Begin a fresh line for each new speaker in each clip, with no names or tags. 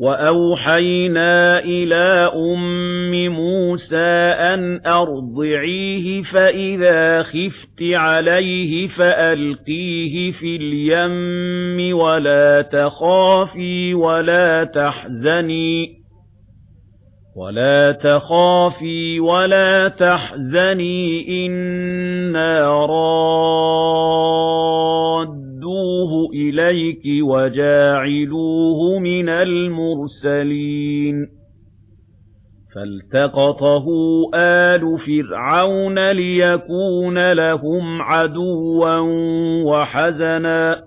وَأَوْحَيْنَا إِلَىٰ أُمِّ مُوسَىٰ أَنْ أَرْضِعِيهِ فَإِذَا خِفْتِ عَلَيْهِ فَأَلْقِيهِ فِي الْيَمِّ وَلَا تَخَافِي وَلَا تَحْزَنِي وَلَا تَخَافِي وَلَا تَحْزَنِي إِنَّا راد فَأْتُوهُ إِلَيْكِ وَجَاعِلُوهُ مِنَ الْمُرْسَلِينَ فَالْتَقَطَهُ آلُ فِرْعَوْنَ لِيَكُونَ لَهُمْ عَدُوًّا وَحَزَنًا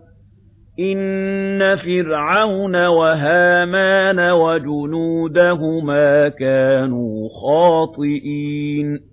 إِنَّ فِرْعَوْنَ وَهَامَانَ وَجُنُودَهُمَا كَانُوا خَاطِئِينَ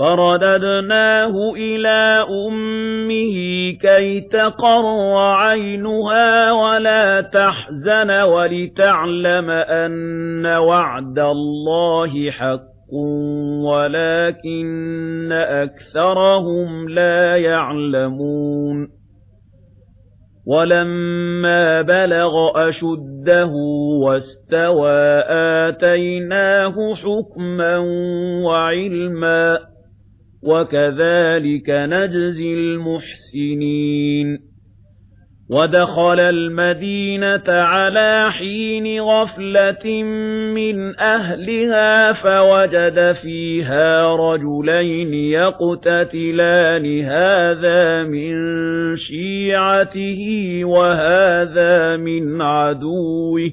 فَرَدَدْنَاهُ إِلَىٰ أُمِّهِ كَيْ تَقَرَّ عَيْنُهَا وَلَا تَحْزَنَ وَلِتَعْلَمَ أَنَّ وَعْدَ اللَّهِ حَقٌّ وَلَٰكِنَّ أَكْثَرَهُمْ لَا يَعْلَمُونَ وَلَمَّا بَلَغَ أَشُدَّهُ وَاسْتَوَىٰ آتَيْنَاهُ حُكْمًا وَعِلْمًا وَكَذَلِكَ نَجْزِي الْمُحْسِنِينَ وَدَخَلَ الْمَدِينَةَ عَلَى حِينِ غَفْلَةٍ مِنْ أَهْلِهَا فَوَجَدَ فِيهَا رَجُلَيْنِ يَقْتَتِلَانِ هَذَا مِنْ شِيعَتِهِ وَهَذَا مِنْ عَدُوِّهِ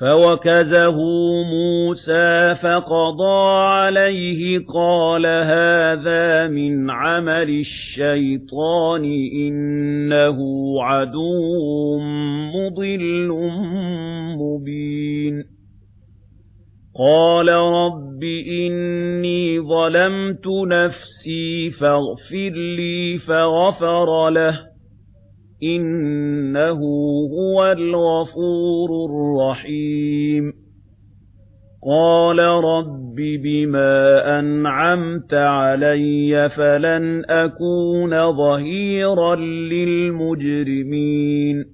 فَوَكَزَهُ مُوسَى فَقَضَى عَلَيْهِ قَالَ هَذَا مِنْ عَمَلِ الشَّيْطَانِ إِنَّهُ عَدُوٌّ مُضِلٌّ مُبِينٌ قَالَ رَبِّ إِنِّي ظَلَمْتُ نَفْسِي فَاغْفِرْ لِي فَغَفَرَ لَهُ إِنَّهُ هُوَ الْغَفُورُ الرَّحِيمُ قَالَ رَبِّ بِمَا أَنْعَمْتَ عَلَيَّ فَلَنْ أَكُونَ ظَهِيرًا لِلْمُجْرِمِينَ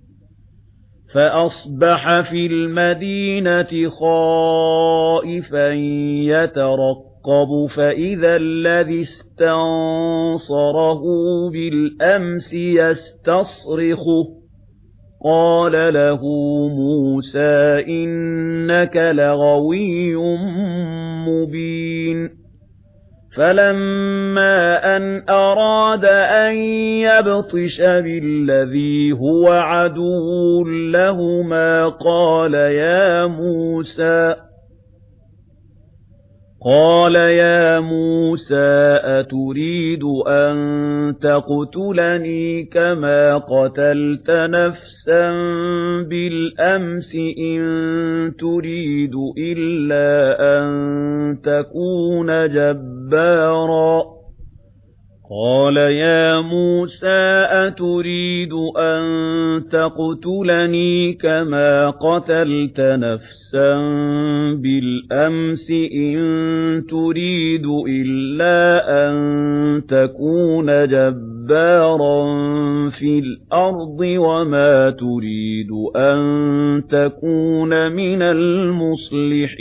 فَأَصْبَحَ فِي الْمَدِينَةِ خَائِفًا يَتَرَقَّبُ يَتَرَقَّبُ فَإِذَا الَّذِي اسْتَنصَرَهُ بِالْأَمْسِ يَسْتَصْرِخُهُ قَالَ لَهُ مُوسَى إِنَّكَ لَغَوِيٌّ مُبِينٌ فَلَمَّا أَنْ أَرَادَ أَنْ يَبْطِشَ بِالَّذِي هُوَ عَدُوٌّ لَهُمَا قَالَ يَا مُوسَى قَالَ يَا مُوسَىٰ أَتُرِيدُ أَن تَقْتُلَنِي كَمَا قَتَلْتَ نَفْسًا بِالْأَمْسِ إِن تُرِيدُ إِلَّا أَن تَكُونَ جَبَّارًا قَالَ يَا مُوسَىٰ أَتُرِيدُ أَن تَقْتُلَنِي كَمَا قَتَلْتَ نَفْسًا بِالْأَمْسِ إِن تُرِيدُ إِلَّا أَن تَكُونَ جَبَّارًا فِي الْأَرْضِ وَمَا تُرِيدُ أَن تَكُونَ مِنَ الْمُصْلِحِينَ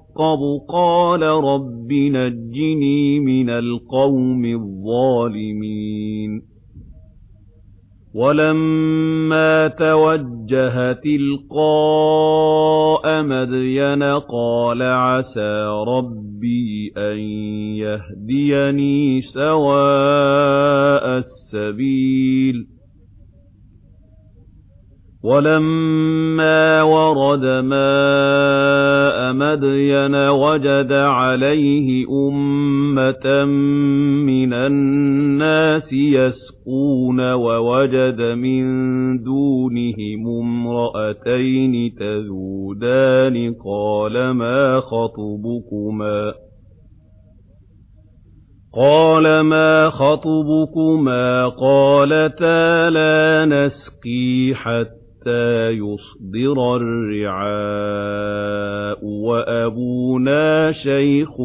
يَرْقَبُ قَالَ رَبِّ نَجِّنِي مِنَ الْقَوْمِ الظَّالِمِينَ وَلَمَّا تَوَجَّهَ تِلْقَاءَ مَدْيَنَ قَالَ عَسَى رَبِّي أَن يَهْدِيَنِي سَوَاءَ السَّبِيلِ وَلَمَّا وَرَدَ مَاءَ مَدْيَنَ وَجَدَ عَلَيْهِ أُمَّةً مِنَ النَّاسِ يَسْقُونَ وَوَجَدَ مِن دُونِهِمْ امرأتين تَذُودَانِ قَالَ مَا خَطْبُكُمَا قَالَ مَا خَطْبُكُمَا قَالَتَا لَا نَسْقِي حَتَّى حَتَّى يُصْدِرَ الرِّعَاءُ وَأَبُونَا شَيْخٌ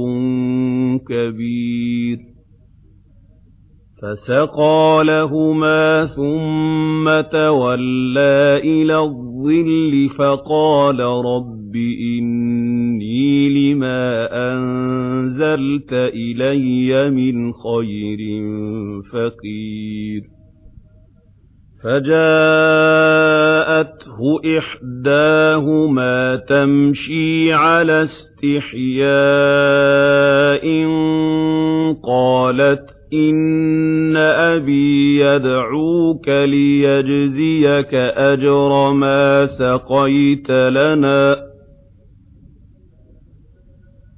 كَبِيرٌ فَسَقَى لَهُمَا ثُمَّ تَوَلَّى إِلَى الظِّلِّ فَقَالَ رَبِّ إِنِّي لِمَا أَنزَلْتَ إِلَيَّ مِنْ خَيْرٍ فَقِيرٌ فَجَاءَتْهُ إِحْدَاهُمَا تَمْشِي عَلَى اسْتِحْيَاءٍ قَالَتْ إِنَّ أَبِي يَدْعُوكَ لِيَجْزِيَكَ أَجْرَ مَا سَقَيْتَ لَنَا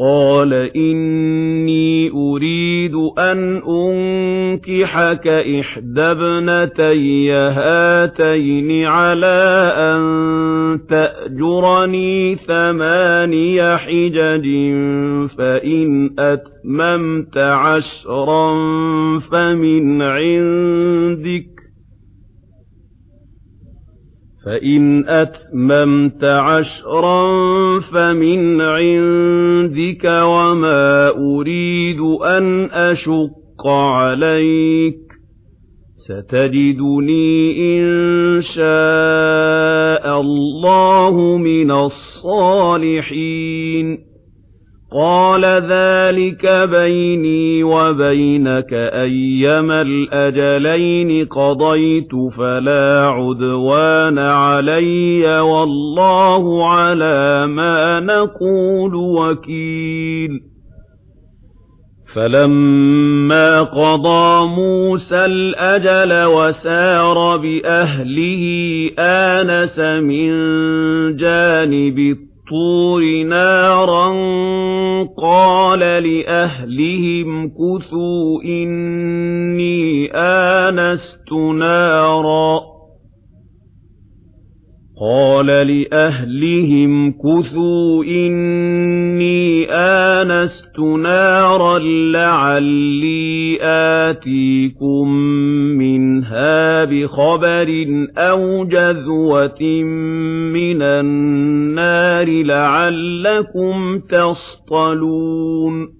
قَالَ إِنِّي أُرِيدُ أَنْ أُنْكِحَكَ إِحْدَى ابْنَتَيَّ هَاتَيْنِ عَلَى أَنْ تَأْجُرَنِي ثَمَانِيَ حِجَجٍ فَإِنْ أَتْمَمْتَ عَشْرًا فَمِنْ عِنْدِكَ فَإِنْ أَتْمَمْتَ عَشْرًا فَمِنْ عِنْدِكَ وَمَا أُرِيدُ أَنْ أَشُقَّ عَلَيْكَ سَتَجِدُنِي إِنْ شَاءَ اللَّهُ مِنَ الصَّالِحِينَ قال ذلك بيني وبينك أيما الأجلين قضيت فلا عدوان علي والله على ما نقول وكيل. فَلَمَّا قَضَى مُوسَى الْأَجَلَ وَسَارَ بِأَهْلِهِ آنَسَ مِن جَانِبِ الطُّورِ نَارًا قَالَ لِأَهْلِهِ امْكُثُوا إِنِّي آنَسْتُ نَارًا قَالَ لِأَهْلِهِ امْكُثُوا إِنِّي آنَسْتُ نَارًا لَعَلِّي آتِيكُم عنها بخبر أو جذوة من النار لعلكم تصطلون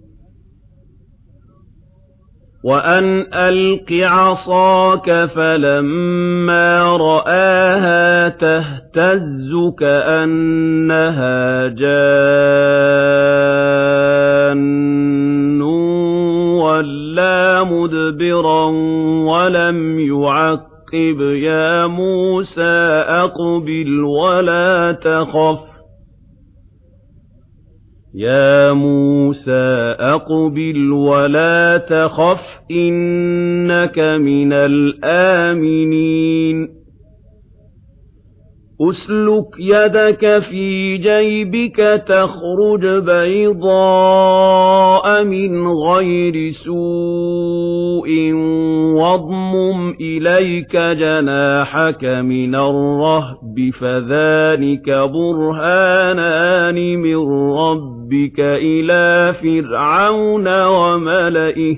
وَأَنْ أَلْقِ عَصَاكَ فَلَمَّا رَآهَا تَهْتَزُّ كَأَنَّهَا جَانٌّ وَلَا مُدْبِرًا وَلَمْ يُعَقِّبْ يَا مُوسَى أَقْبِلْ وَلَا تَخَفْ يَا مُوسَى أَقْبِلْ وَلَا تَخَفْ إِنَّكَ مِنَ الْآمِنِينَ أَسْلُكْ يَدَكَ فِي جَيْبِكَ تَخْرُجْ بَيْضَاءَ مِنْ غَيْرِ سُوءٍ وَاضْمُمْ إِلَيْكَ جَنَاحَكَ مِنَ الرَّهْبِ فَذَلِكَ بُرْهَانَانِ مِنْ رَبِّكَ رَبِّكَ إِلَى فِرْعَوْنَ وَمَلَئِهِ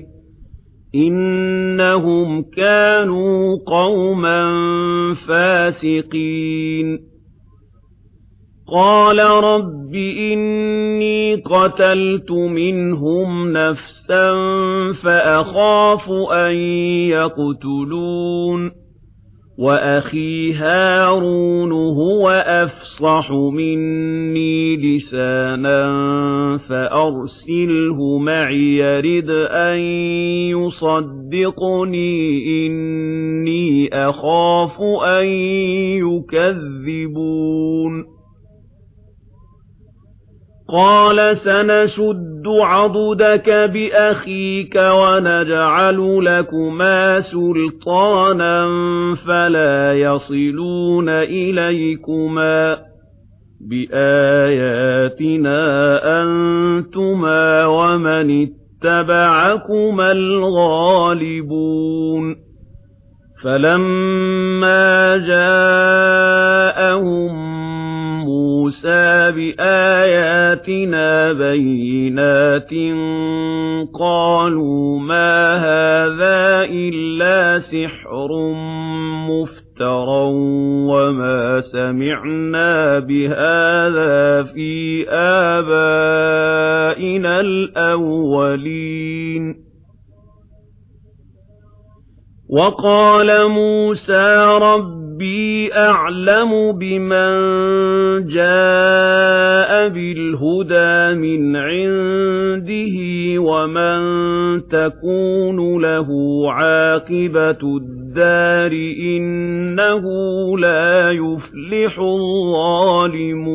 إِنَّهُمْ كَانُوا قَوْمًا فَاسِقِينَ قَالَ رَبِّ إِنِّي قَتَلْتُ مِنْهُمْ نَفْسًا فَأَخَافُ أَنْ يَقْتُلُونِ وَأَخِي هَارُونُ هُوَ أَفْصَحُ مِنِّي لِسَانًا فَأَرْسِلْهُ مَعِي يَرِدْ أَن يُصَدِّقُنِي إِنِّي أَخَافُ أَن يُكَذِّبُونِ قَالَ سَنَشُدُّ عَضُدَكَ بِأَخِيكَ وَنَجْعَلُ لَكُمَا سُلْطَانًا فَلَا يَصِلُونَ إِلَيْكُمَا بِآيَاتِنَا أَنتُمَا وَمَنِ اتَّبَعَكُمَا الْغَالِبُونَ فَلَمَّا جَاءَهُم مُوسَى بِآيَاتِنَا بَيِّنَاتٍ قَالُوا مَا هَذَا إِلَّا سِحْرٌ مُفْتَرًى وَمَا سَمِعْنَا بِهَذَا فِي آبَائِنَا الْأَوَّلِينَ وَقَالَ مُوسَى رَبِّي أَعْلَمُ بِمَنْ جَاءَ بِالْهُدَىٰ مِنْ عِندِهِ وَمَن تَكُونُ لَهُ عَاقِبَةُ الدَّارِ إِنَّهُ لَا يُفْلِحُ الظَّالِمُونَ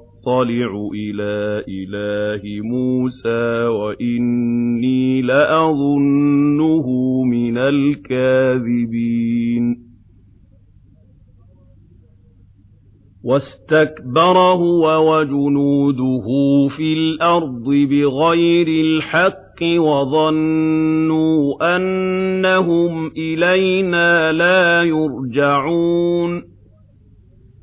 أَطَّلِعُ إِلَىٰ إِلَٰهِ مُوسَىٰ وَإِنِّي لَأَظُنُّهُ مِنَ الْكَاذِبِينَ. وَاسْتَكْبَرَ هُوَ وَجُنُودُهُ فِي الْأَرْضِ بِغَيْرِ الْحَقِّ وَظَنُّوا أَنَّهُمْ إِلَيْنَا لَا يُرْجَعُونَ.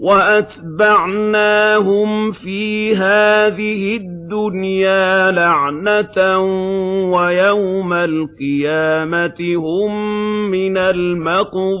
وَأَتْبَعْنَاهُمْ فِي هَذِهِ الدُّنْيَا لَعْنَةً وَيَوْمَ الْقِيَامَةِ هُمْ مِنَ الْمَقْبُوحِينَ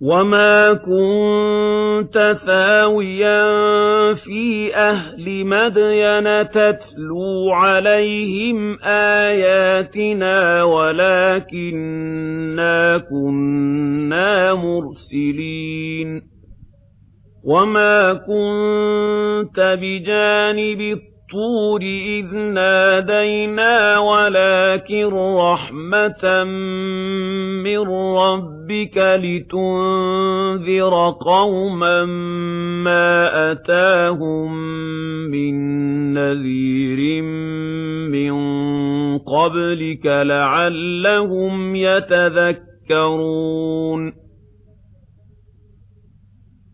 وَمَا كُنتَ ثَاوِيًا فِي أَهْلِ مَدْيَنَ تَتْلُو عَلَيْهِمْ آيَاتِنَا وَلَكِنَّا كُنَّا مُرْسِلِينَ وَمَا كُنتَ بِجَانِبِ الطور إِذْ نَادَيْنَا وَلَكِن رَّحْمَةً مِّن رَّبِّكَ لِتُنذِرَ قَوْمًا مَّا أَتَاهُم مِّن نَّذِيرٍ مِّن قَبْلِكَ لَعَلَّهُمْ يَتَذَكَّرُونَ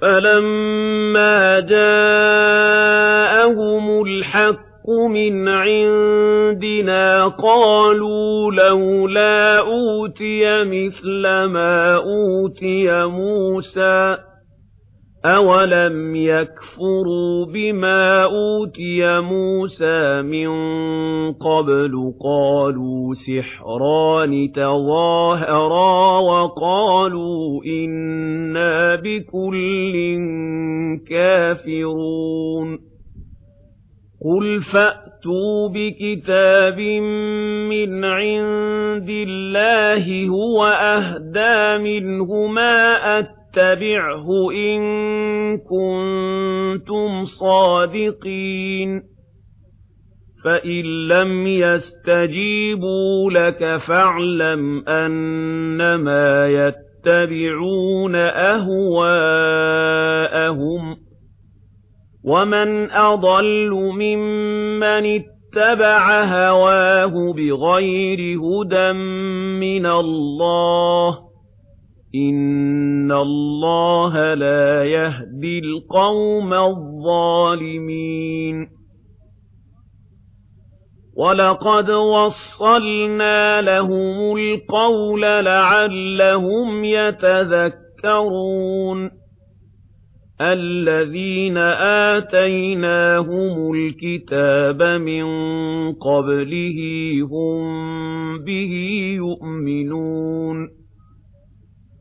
فَلَمَّا جَاءَهُمُ الْحَقُّ مِنْ عِنْدِنَا قَالُوا لَوْلَا أُوتِيَ مِثْلَ مَا أُوتِيَ مُوسَى أَوَلَمْ يَكْفُرُوا بِمَا أُوتِيَ مُوسَى مِنْ قَبْلُ قَالُوا سِحْرَانِ تَظَاهَرَا وَقَالُوا إِنَّا بِكُلٍّ كَافِرُونَ قُلْ فَأْتُوا بِكِتَابٍ مِّنْ عِنْدِ اللَّهِ هُوَ أَهْدَى مِنْهُمَا فَاتَّبِعْهُ إِن كُنتُمْ صَادِقِينَ. فَإِن لَّمْ يَسْتَجِيبُوا لَكَ فَاعْلَمْ أَنَّمَا يَتَّبِعُونَ أَهْوَاءَهُمْ. وَمَن أَضَلُّ مِمَّنِ اتَّبَعَ هَوَاهُ بِغَيْرِ هُدًى مِّنَ اللَّهِ إِنَّ اللَّهَ لَا يَهْدِي الْقَوْمَ الظَّالِمِينَ وَلَقَدْ وَصَّلْنَا لَهُمُ الْقَوْلَ لَعَلَّهُمْ يَتَذَكَّرُونَ الَّذِينَ آتَيْنَاهُمُ الْكِتَابَ مِنْ قَبْلِهِ هُمْ بِهِ يُؤْمِنُونَ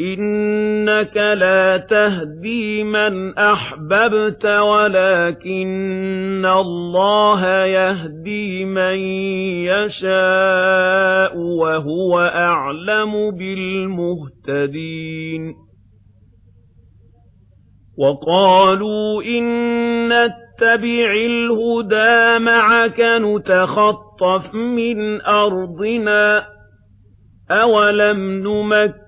إِنَّكَ لَا تَهْدِي مَنْ أَحْبَبْتَ وَلَكِنَّ اللَّهَ يَهْدِي مَن يَشَاءُ وَهُوَ أَعْلَمُ بِالْمُهْتَدِينَ وَقَالُوا إِنَّ نَتَّبِعِ الْهُدَى مَعَكَ نُتَخَطَّفْ مِنْ أَرْضِنَا أَوَلَمْ نُمَكِّنْ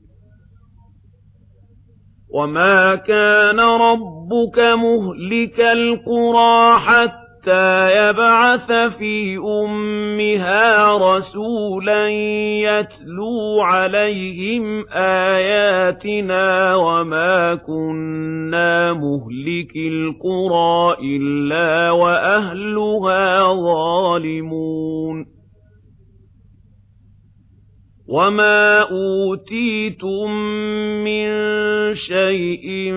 وَمَا كَانَ رَبُّكَ مُهْلِكَ الْقُرَى حَتَّى يَبْعَثَ فِي أُمِّهَا رَسُولًا يَتْلُو عَلَيْهِمْ آيَاتِنَا وَمَا كُنَّا مُهْلِكِ الْقُرَى إِلَّا وَأَهْلُهَا ظَالِمُونَ وَمَا أُوتِيتُم مِّن شَيْءٍ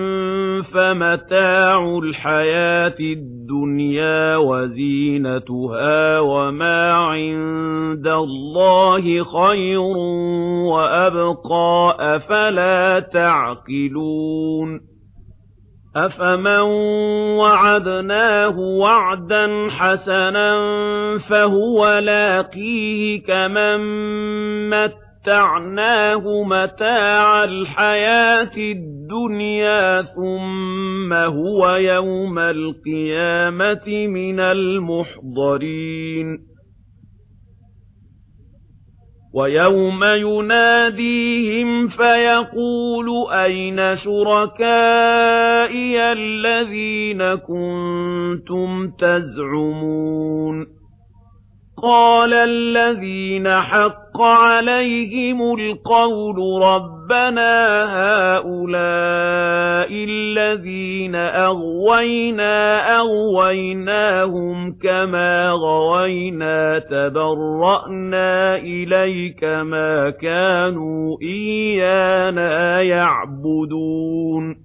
فَمَتَاعُ الْحَيَاةِ الدُّنْيَا وَزِينَتُهَا وَمَا عِندَ اللَّهِ خَيْرٌ وَأَبْقَى أَفَلَا تَعْقِلُونَ أَفَمَن وَعَدْنَاهُ وَعْدًا حَسَنًا فَهُوَ لَاقِيهِ كَمَن مَّتَّعْنَاهُ مَتَّعْنَاهُ مَتَاعَ الْحَيَاةِ الدُّنْيَا ثُمَّ هُوَ يَوْمَ الْقِيَامَةِ مِنَ الْمُحْضَرِينَ. وَيَوْمَ يُنَادِيهِمْ فَيَقُولُ أَيْنَ شُرَكَائِيَ الَّذِينَ كُنتُمْ تَزْعُمُونَ؟ قَالَ الَّذِينَ حَقَّ عَلَيْهِمُ الْقَوْلُ رَبَّنَا هَؤُلَاءِ الَّذِينَ أَغْوَيْنَا أَغْوَيْنَاهُمْ كَمَا غَوَيْنَا تَبَرَّأْنَا إِلَيْكَ مَا كَانُوا إِيَّانَا يَعْبُدُونَ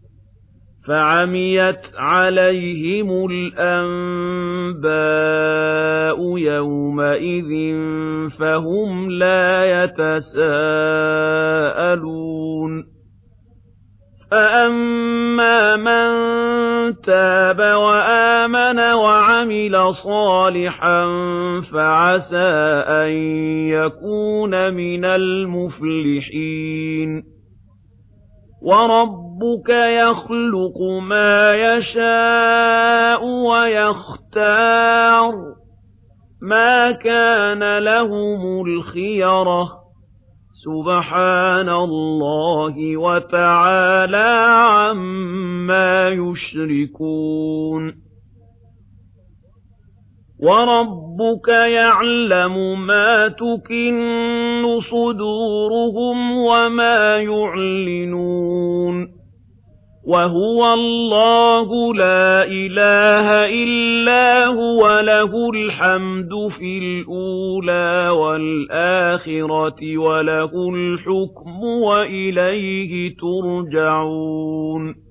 فَعَمِيَتْ عَلَيْهِمُ الْأَنبَاءُ يَوْمَئِذٍ فَهُمْ لَا يَتَسَاءَلُونَ. فَأَمَّا مَن تَابَ وَآمَنَ وَعَمِلَ صَالِحًا فَعَسَى أَن يَكُونَ مِنَ الْمُفْلِحِينَ. وَرَبُّ رَبُّكَ يَخْلُقُ مَا يَشَاءُ وَيَخْتَارُ مَا كَانَ لَهُمُ الْخِيَرَةُ. سُبْحَانَ اللَّهِ وَتَعَالَى عَمَّا يُشْرِكُونَ. وَرَبُّكَ يَعْلَمُ مَا تُكِنُّ صُدُورُهُمْ وَمَا يُعْلِنُونَ. وَهُوَ اللَّهُ لَا إِلَٰهَ إِلَّا هُوَ لَهُ الْحَمْدُ فِي الْأُولَى وَالْآخِرَةِ وَلَهُ الْحُكْمُ وَإِلَيْهِ تُرْجَعُونَ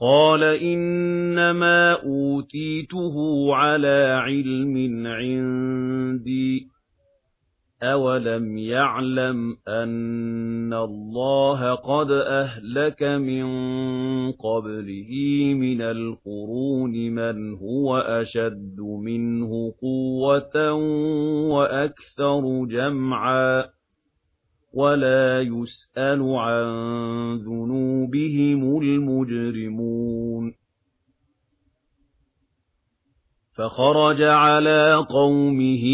قَالَ إِنَّمَا أُوتِيتُهُ عَلَى عِلْمٍ عِندِي أَوَلَمْ يَعْلَمْ أَنَّ اللَّهَ قَدْ أَهْلَكَ مِن قَبْلِهِ مِنَ الْقُرُونِ مَنْ هُوَ أَشَدُّ مِنْهُ قُوَّةً وَأَكْثَرُ جَمْعًا. وَلَا يُسْأَلُ عَن ذُنُوبِهِمُ الْمُجْرِمُونَ فَخَرَجَ عَلَى قَوْمِهِ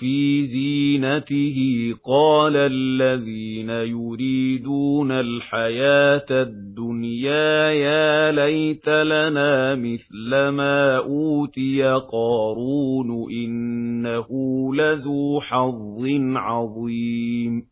فِي زِينَتِهِ قَالَ الَّذِينَ يُرِيدُونَ الْحَيَاةَ الدُّنْيَا يَا لَيْتَ لَنَا مِثْلَ مَا أُوتِيَ قَارُونُ إِنَّهُ لَذُو حَظٍّ عَظِيمٍ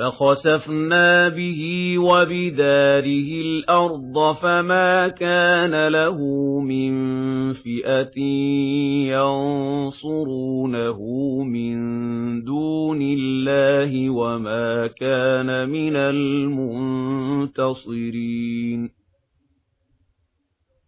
فَخَسَفْنَا بِهِ وَبِدَارِهِ الْأَرْضَ فَمَا كَانَ لَهُ مِنْ فِئَةٍ يَنْصُرُونَهُ مِنْ دُونِ اللَّهِ وَمَا كَانَ مِنَ الْمُنْتَصِرِينَ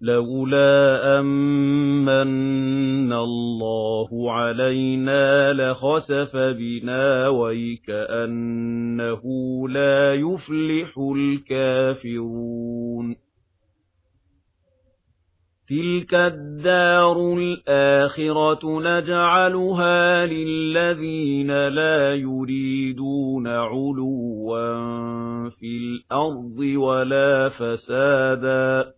لَوْلَا أَمَّنَّ اللَّهُ عَلَيْنَا لَخَسَفَ بِنَا وَيْكَأَنَّهُ لَا يُفْلِحُ الْكَافِرُونَ. تِلْكَ الدَّارُ الْآخِرَةُ نَجْعَلُهَا لِلَّذِينَ لَا يُرِيدُونَ عُلُوًّا فِي الْأَرْضِ وَلَا فَسَادًا.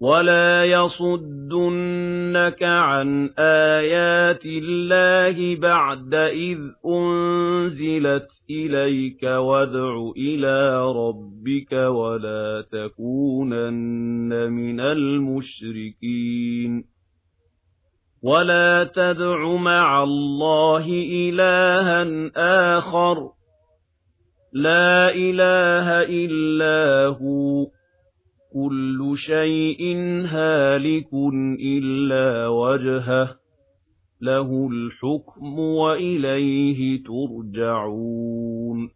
وَلَا يَصُدُّنَّكَ عَن آيَاتِ اللَّهِ بَعْدَ إِذْ أُنْزِلَتْ إِلَيْكَ وَادْعُ إِلَى رَبِّكَ وَلَا تَكُونَنَّ مِنَ الْمُشْرِكِينَ وَلَا تَدْعُ مَعَ اللَّهِ إِلَٰهًا آخَرَ لَا إِلَٰهَ إِلَّا هُوَ كُلُّ شَيْءٍ هَالِكٌ إِلَّا وَجْهَهُ لَهُ الْحُكْمُ وَإِلَيْهِ تُرْجَعُونَ